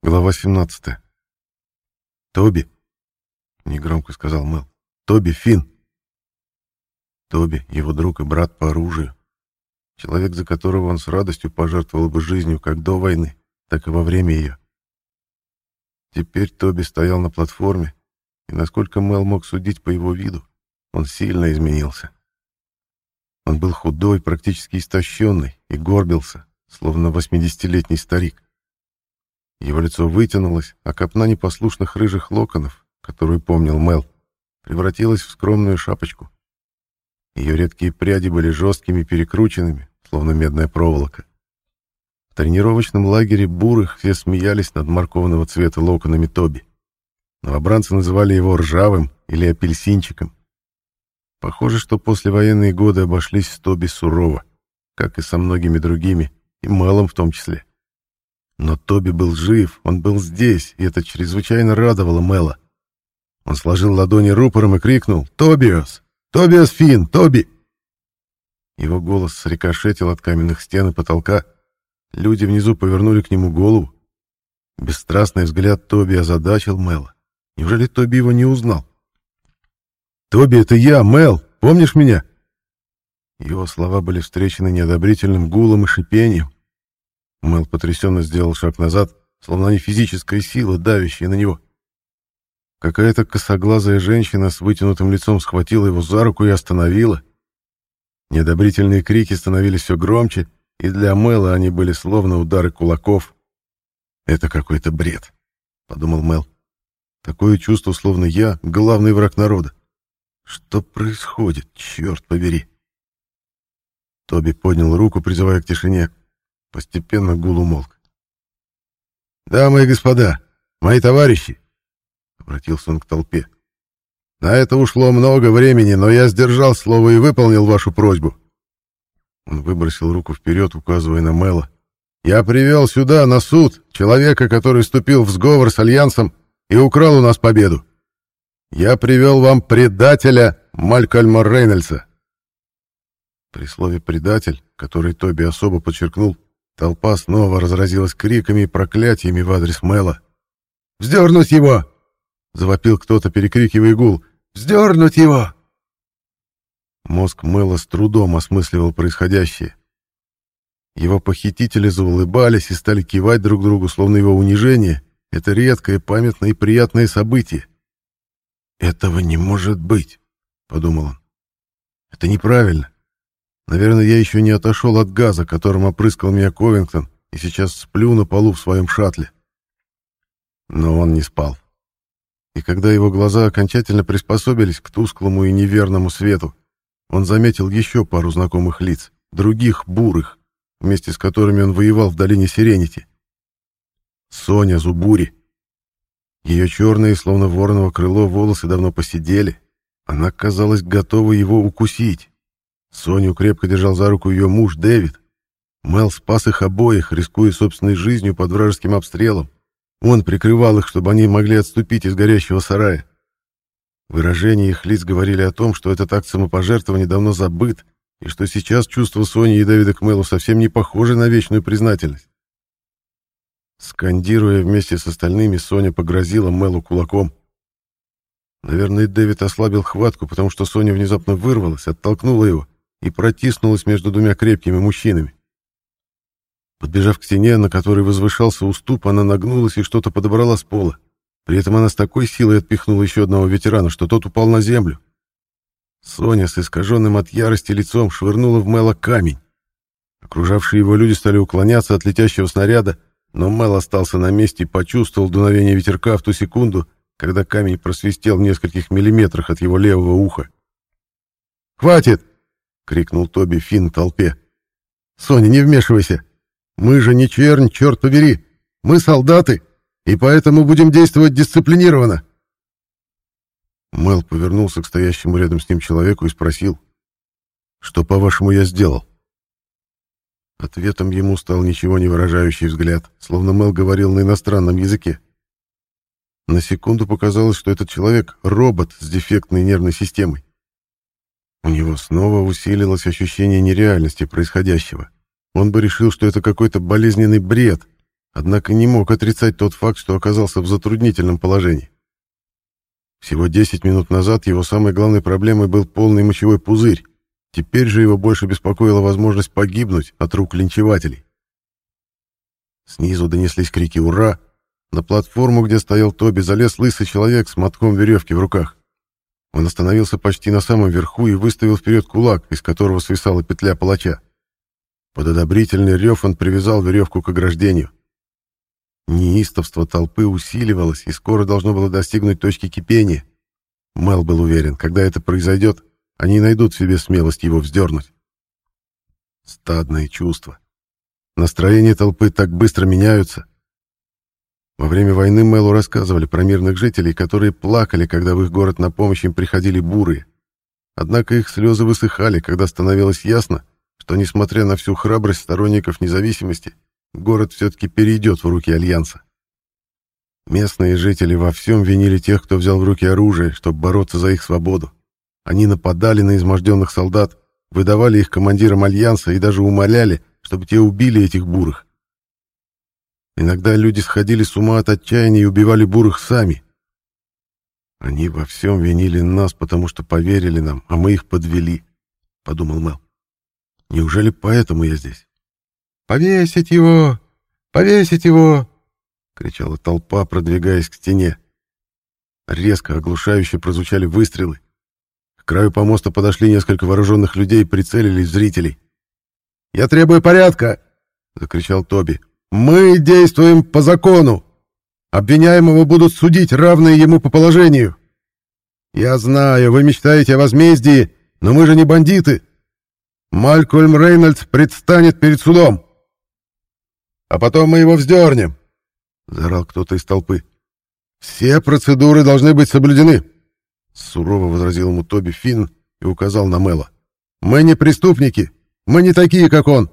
Глава 17. «Тоби!» — негромко сказал Мэл. «Тоби, Финн!» Тоби, его друг и брат по оружию. Человек, за которого он с радостью пожертвовал бы жизнью как до войны, так и во время ее. Теперь Тоби стоял на платформе, и, насколько Мэл мог судить по его виду, он сильно изменился. Он был худой, практически истощенный, и горбился, словно восьмидесятилетний старик. Его лицо вытянулось, а копна непослушных рыжих локонов, которую помнил Мел, превратилась в скромную шапочку. Ее редкие пряди были жесткими перекрученными, словно медная проволока. В тренировочном лагере бурых все смеялись над морковного цвета локонами Тоби. Новобранцы называли его ржавым или апельсинчиком. Похоже, что послевоенные годы обошлись с Тоби сурово, как и со многими другими, и Мелом в том числе. Но Тоби был жив, он был здесь, и это чрезвычайно радовало Мэла. Он сложил ладони рупором и крикнул «Тобиос! Тобиас Финн! Тоби!» Его голос срикошетил от каменных стен и потолка. Люди внизу повернули к нему голову. Бесстрастный взгляд Тоби озадачил Мэла. Неужели Тоби его не узнал? «Тоби, это я, Мэл! Помнишь меня?» Его слова были встречены неодобрительным гулом и шипением. Мэл потрясенно сделал шаг назад, словно не физическая сила, давящая на него. Какая-то косоглазая женщина с вытянутым лицом схватила его за руку и остановила. Неодобрительные крики становились все громче, и для Мэла они были словно удары кулаков. «Это какой-то бред», — подумал Мэл. «Такое чувство, словно я — главный враг народа. Что происходит, черт побери?» Тоби поднял руку, призывая к тишине. Постепенно гул умолк. «Дамы и господа, мои товарищи!» — обратился он к толпе. «На это ушло много времени, но я сдержал слово и выполнил вашу просьбу». Он выбросил руку вперед, указывая на Мэла. «Я привел сюда, на суд, человека, который вступил в сговор с Альянсом и украл у нас победу. Я привел вам предателя Малькольма Рейнольдса». При слове «предатель», который Тоби особо подчеркнул, Толпа снова разразилась криками и проклятиями в адрес Мэла. «Вздернуть его!» — завопил кто-то, перекрикивая гул. «Вздернуть его!» Мозг Мэла с трудом осмысливал происходящее. Его похитители заулыбались и стали кивать друг другу, словно его унижение — это редкое, памятное и приятное событие. «Этого не может быть», — подумал он. «Это неправильно. Наверное, я еще не отошел от газа, которым опрыскал меня Ковингтон, и сейчас сплю на полу в своем шаттле. Но он не спал. И когда его глаза окончательно приспособились к тусклому и неверному свету, он заметил еще пару знакомых лиц, других бурых, вместе с которыми он воевал в долине Сиренити. Соня Зубури. Ее черные, словно вороново крыло, волосы давно посидели. Она, казалось, готова его укусить. Соню крепко держал за руку ее муж Дэвид. Мел спас их обоих, рискуя собственной жизнью под вражеским обстрелом. Он прикрывал их, чтобы они могли отступить из горящего сарая. Выражения их лиц говорили о том, что этот акт самопожертвования давно забыт, и что сейчас чувства Сони и Дэвида к Мелу совсем не похожи на вечную признательность. Скандируя вместе с остальными, Соня погрозила Мелу кулаком. Наверное, Дэвид ослабил хватку, потому что Соня внезапно вырвалась, оттолкнула его и протиснулась между двумя крепкими мужчинами. Подбежав к стене, на которой возвышался уступ, она нагнулась и что-то подобрала с пола. При этом она с такой силой отпихнула еще одного ветерана, что тот упал на землю. Соня с искаженным от ярости лицом швырнула в Мэла камень. Окружавшие его люди стали уклоняться от летящего снаряда, но Мэл остался на месте и почувствовал дуновение ветерка в ту секунду, когда камень просвистел в нескольких миллиметрах от его левого уха. «Хватит!» Крикнул Тоби Финн толпе. «Соня, не вмешивайся! Мы же не чернь, черт побери! Мы солдаты, и поэтому будем действовать дисциплинированно!» Мэл повернулся к стоящему рядом с ним человеку и спросил, «Что, по-вашему, я сделал?» Ответом ему стал ничего не выражающий взгляд, словно Мэл говорил на иностранном языке. На секунду показалось, что этот человек — робот с дефектной нервной системой. У него снова усилилось ощущение нереальности происходящего. Он бы решил, что это какой-то болезненный бред, однако не мог отрицать тот факт, что оказался в затруднительном положении. Всего 10 минут назад его самой главной проблемой был полный мочевой пузырь, теперь же его больше беспокоила возможность погибнуть от рук линчевателей. Снизу донеслись крики «Ура!», на платформу, где стоял Тоби, залез лысый человек с мотком веревки в руках. Он остановился почти на самом верху и выставил вперед кулак, из которого свисала петля палача. Под одобрительный рев он привязал веревку к ограждению. Неистовство толпы усиливалось и скоро должно было достигнуть точки кипения. Мел был уверен, когда это произойдет, они найдут в себе смелость его вздернуть. Стадные чувства. Настроения толпы так быстро меняются. Во время войны Мэлу рассказывали про мирных жителей, которые плакали, когда в их город на помощь им приходили бурые. Однако их слезы высыхали, когда становилось ясно, что, несмотря на всю храбрость сторонников независимости, город все-таки перейдет в руки Альянса. Местные жители во всем винили тех, кто взял в руки оружие, чтобы бороться за их свободу. Они нападали на изможденных солдат, выдавали их командирам Альянса и даже умоляли, чтобы те убили этих бурых. Иногда люди сходили с ума от отчаяния и убивали бурых сами. Они во всем винили нас, потому что поверили нам, а мы их подвели, — подумал Мел. Неужели поэтому я здесь? «Повесить его! Повесить его!» — кричала толпа, продвигаясь к стене. Резко, оглушающе прозвучали выстрелы. К краю помоста подошли несколько вооруженных людей и прицелились в зрителей. «Я требую порядка!» — закричал Тоби. Мы действуем по закону. Обвиняемого будут судить, равные ему по положению. Я знаю, вы мечтаете о возмездии, но мы же не бандиты. Малькольм Рейнольдс предстанет перед судом. А потом мы его вздернем, — заорал кто-то из толпы. Все процедуры должны быть соблюдены, — сурово возразил ему Тоби Финн и указал на Мэла. Мы не преступники, мы не такие, как он.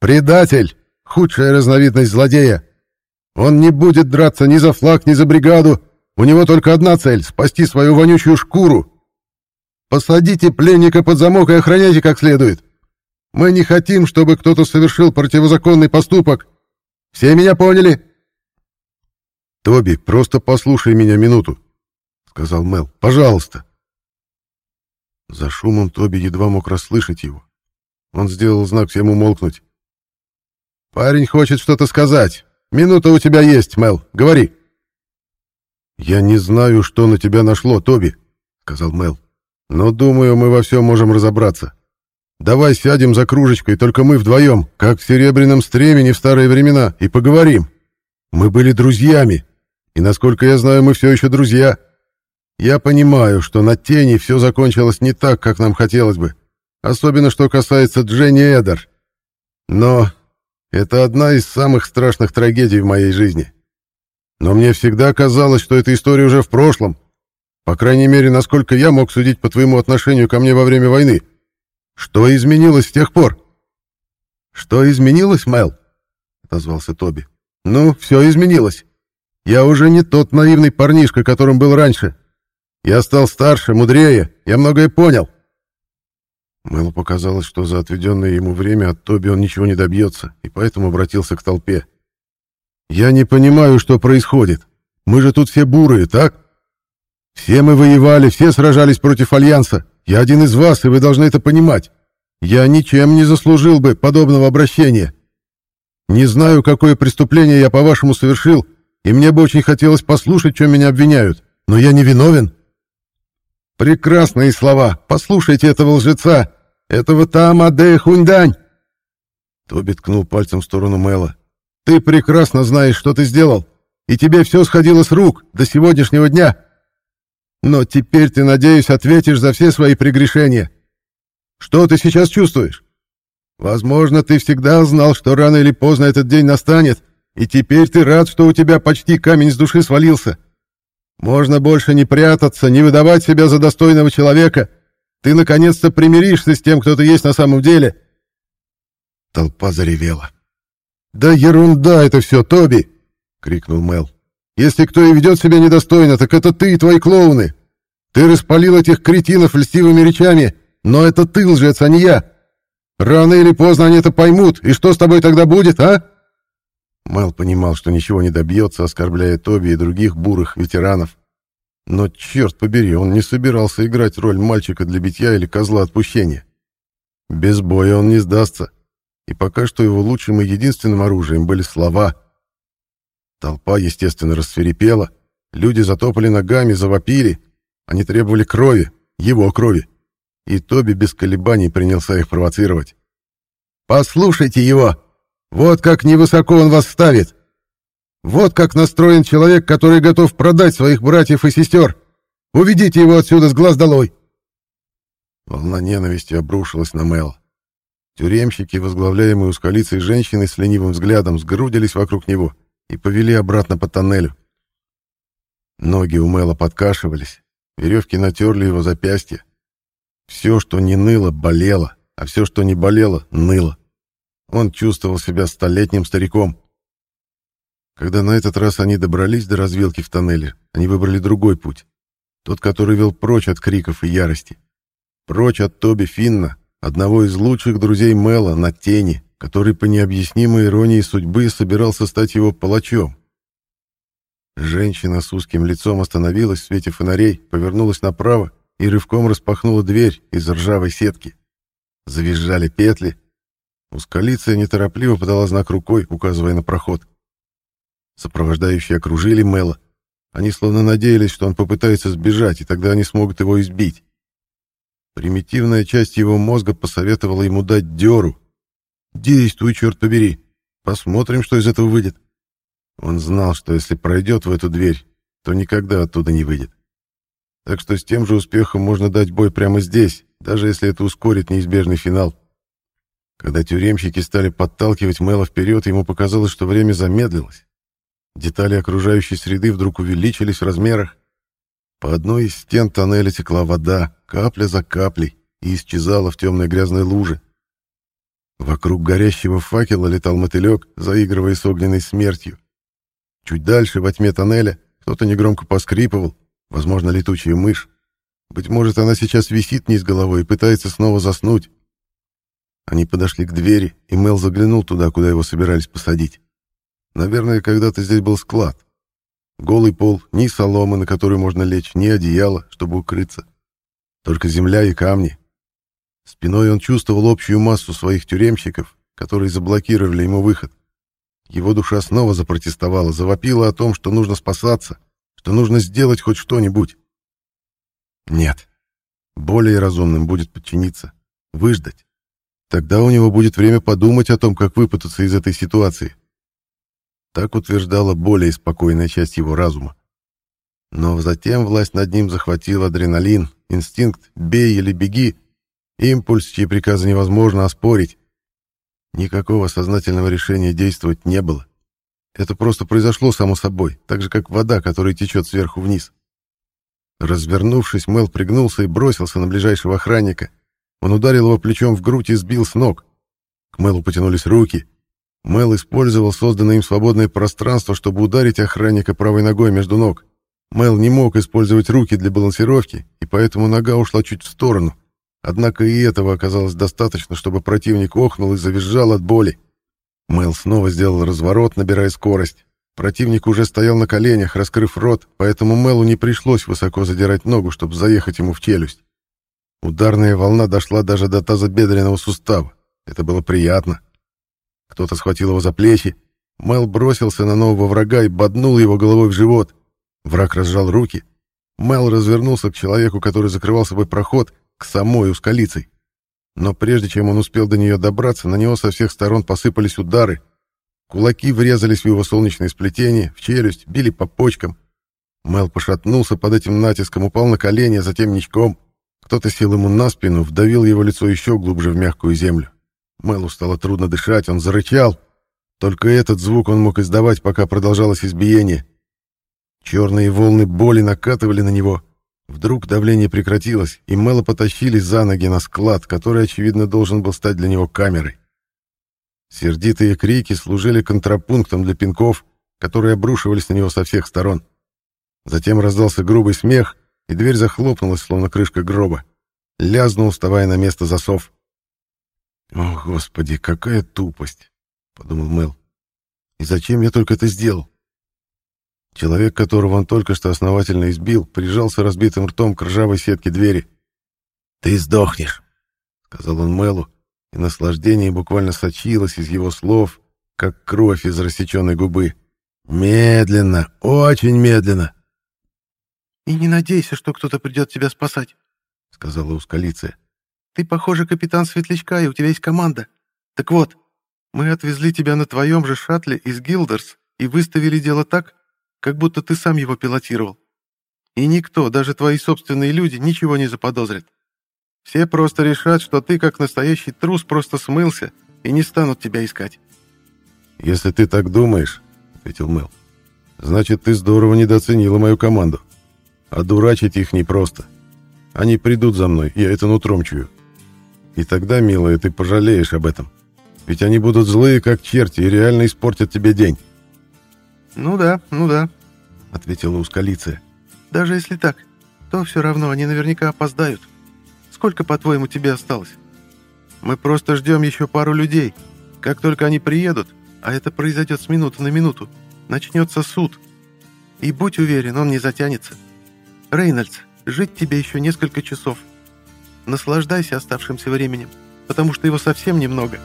Предатель! Худшая разновидность злодея. Он не будет драться ни за флаг, ни за бригаду. У него только одна цель — спасти свою вонючую шкуру. Посадите пленника под замок и охраняйте как следует. Мы не хотим, чтобы кто-то совершил противозаконный поступок. Все меня поняли?» «Тоби, просто послушай меня минуту», — сказал Мел. «Пожалуйста». За шумом Тоби едва мог расслышать его. Он сделал знак всем умолкнуть. Парень хочет что-то сказать. Минута у тебя есть, Мел. Говори. Я не знаю, что на тебя нашло, Тоби, сказал Мел. Но думаю, мы во всем можем разобраться. Давай сядем за кружечкой, только мы вдвоем, как в серебряном стремени в старые времена, и поговорим. Мы были друзьями, и, насколько я знаю, мы все еще друзья. Я понимаю, что на тени все закончилось не так, как нам хотелось бы, особенно что касается Дженни Эдер. Но это одна из самых страшных трагедий в моей жизни. Но мне всегда казалось, что эта история уже в прошлом. По крайней мере, насколько я мог судить по твоему отношению ко мне во время войны. Что изменилось с тех пор? Что изменилось, Мэл? отозвался Тоби. Ну, все изменилось. Я уже не тот наивный парнишка, которым был раньше. Я стал старше, мудрее, я многое понял. Мэлу показалось, что за отведенное ему время от Тоби он ничего не добьется, и поэтому обратился к толпе. «Я не понимаю, что происходит. Мы же тут все бурые, так? Все мы воевали, все сражались против Альянса. Я один из вас, и вы должны это понимать. Я ничем не заслужил бы подобного обращения. Не знаю, какое преступление я, по-вашему, совершил, и мне бы очень хотелось послушать, чем меня обвиняют, но я не виновен». «Прекрасные слова! Послушайте этого лжеца! Этого там Адея Хуньдань!» Тоби ткнул пальцем в сторону Мэла. «Ты прекрасно знаешь, что ты сделал, и тебе все сходило с рук до сегодняшнего дня. Но теперь ты, надеюсь, ответишь за все свои прегрешения. Что ты сейчас чувствуешь? Возможно, ты всегда знал, что рано или поздно этот день настанет, и теперь ты рад, что у тебя почти камень с души свалился. Можно больше не прятаться, не выдавать себя за достойного человека» Ты наконец-то примиришься с тем, кто ты есть на самом деле!» Толпа заревела. «Да ерунда это все, Тоби!» — крикнул Мел. «Если кто и ведет себя недостойно, так это ты и твои клоуны. Ты распалил этих кретинов льстивыми речами, но это ты лжец, а не я. Рано или поздно они это поймут, и что с тобой тогда будет, а?» Мэл понимал, что ничего не добьется, оскорбляя Тоби и других бурых ветеранов. Но, черт побери, он не собирался играть роль мальчика для битья или козла отпущения. Без боя он не сдастся, и пока что его лучшим и единственным оружием были слова. Толпа, естественно, рассверепела, люди затопали ногами, завопили, они требовали крови, его крови, и Тоби без колебаний принялся их провоцировать. «Послушайте его! Вот как невысоко он вас ставит! Вот как настроен человек, который готов продать своих братьев и сестер! Уведите его отсюда с глаз долой!» Волна ненависти обрушилась на Мэл. Тюремщики, возглавляемые ускалицей женщины с ленивым взглядом, сгрудились вокруг него и повели обратно по тоннелю. Ноги у Мэла подкашивались, веревки натерли его запястья. Все, что не ныло, болело, а все, что не болело, ныло. Он чувствовал себя столетним стариком. Когда на этот раз они добрались до развилки в тоннеле, они выбрали другой путь. Тот, который вел прочь от криков и ярости. Прочь от Тоби Финна, одного из лучших друзей Мэла, на тени, который по необъяснимой иронии судьбы собирался стать его палачом. Женщина с узким лицом остановилась в свете фонарей, повернулась направо и рывком распахнула дверь из ржавой сетки. Завизжали петли. Ускалиция неторопливо подала знак рукой, указывая на проход. Сопровождающие окружили Мэла. Они словно надеялись, что он попытается сбежать, и тогда они смогут его избить. Примитивная часть его мозга посоветовала ему дать дёру. «Действуй, черт побери! Посмотрим, что из этого выйдет». Он знал, что если пройдет в эту дверь, то никогда оттуда не выйдет. Так что с тем же успехом можно дать бой прямо здесь, даже если это ускорит неизбежный финал. Когда тюремщики стали подталкивать Мэла вперед, ему показалось, что время замедлилось. Детали окружающей среды вдруг увеличились в размерах. По одной из стен тоннеля текла вода, капля за каплей, и исчезала в темной грязной луже. Вокруг горящего факела летал мотылек, заигрывая с огненной смертью. Чуть дальше, во тьме тоннеля, кто-то негромко поскрипывал, возможно, летучая мышь. Быть может, она сейчас висит низ головой и пытается снова заснуть. Они подошли к двери, и Мел заглянул туда, куда его собирались посадить. Наверное, когда-то здесь был склад. Голый пол, ни соломы, на которую можно лечь, ни одеяла, чтобы укрыться. Только земля и камни. Спиной он чувствовал общую массу своих тюремщиков, которые заблокировали ему выход. Его душа снова запротестовала, завопила о том, что нужно спасаться, что нужно сделать хоть что-нибудь. Нет. Более разумным будет подчиниться, выждать. Тогда у него будет время подумать о том, как выпутаться из этой ситуации. Так утверждала более спокойная часть его разума. Но затем власть над ним захватил адреналин, инстинкт «бей или беги», импульс, чьи приказы невозможно оспорить. Никакого сознательного решения действовать не было. Это просто произошло само собой, так же, как вода, которая течет сверху вниз. Развернувшись, Мел пригнулся и бросился на ближайшего охранника. Он ударил его плечом в грудь и сбил с ног. К Мелу потянулись руки. Мел использовал созданное им свободное пространство, чтобы ударить охранника правой ногой между ног. Мел не мог использовать руки для балансировки, и поэтому нога ушла чуть в сторону. Однако и этого оказалось достаточно, чтобы противник охнул и завизжал от боли. Мел снова сделал разворот, набирая скорость. Противник уже стоял на коленях, раскрыв рот, поэтому Мелу не пришлось высоко задирать ногу, чтобы заехать ему в челюсть. Ударная волна дошла даже до тазобедренного сустава. Это было приятно. Кто-то схватил его за плечи. Мел бросился на нового врага и боднул его головой в живот. Враг разжал руки. Мел развернулся к человеку, который закрывал собой проход, к самой ускалицей. Но прежде чем он успел до нее добраться, на него со всех сторон посыпались удары, Кулаки врезались в его солнечное сплетение, в челюсть, били по почкам. Мел пошатнулся под этим натиском, упал на колени, а затем ничком. Кто-то сел ему на спину, вдавил его лицо еще глубже в мягкую землю. Мелу стало трудно дышать, он зарычал. Только этот звук он мог издавать, пока продолжалось избиение. Черные волны боли накатывали на него. Вдруг давление прекратилось, и Мела потащили за ноги на склад, который, очевидно, должен был стать для него камерой. Сердитые крики служили контрапунктом для пинков, которые обрушивались на него со всех сторон. Затем раздался грубый смех, и дверь захлопнулась, словно крышка гроба. Лязнул, вставая на место засов. «О, Господи, какая тупость!» — подумал Мэл. И зачем я только это сделал? Человек, которого он только что основательно избил, прижался разбитым ртом к ржавой сетке двери. «Ты сдохнешь», — сказал он Мэлу, и наслаждение буквально сочилось из его слов, как кровь из рассеченной губы. «Медленно, очень медленно». «И не надейся, что кто-то придет тебя спасать», — сказала Ускалиция. «Ты, похоже, капитан Светлячка, и у тебя есть команда. Так вот, мы отвезли тебя на твоем же шаттле из Гилдерс и выставили дело так, как будто ты сам его пилотировал. И никто, даже твои собственные люди, ничего не заподозрит. Все просто решат, что ты, как настоящий трус, просто смылся и не станут тебя искать. «Если ты так думаешь», — ответил Мел, — «значит, ты здорово недооценила мою команду. А дурачить их непросто. Они придут за мной, я это нутром чую. И тогда, милая, ты пожалеешь об этом. Ведь они будут злые, как черти, и реально испортят тебе день». «Ну да, ну да», — ответила Ускалиция. «Даже если так, то все равно они наверняка опоздают. Сколько, по-твоему, тебе осталось? Мы просто ждем еще пару людей. Как только они приедут, а это произойдет с минуты на минуту, начнется суд. И будь уверен, он не затянется. Рейнольдс, жить тебе еще несколько часов. Наслаждайся оставшимся временем, потому что его совсем немного».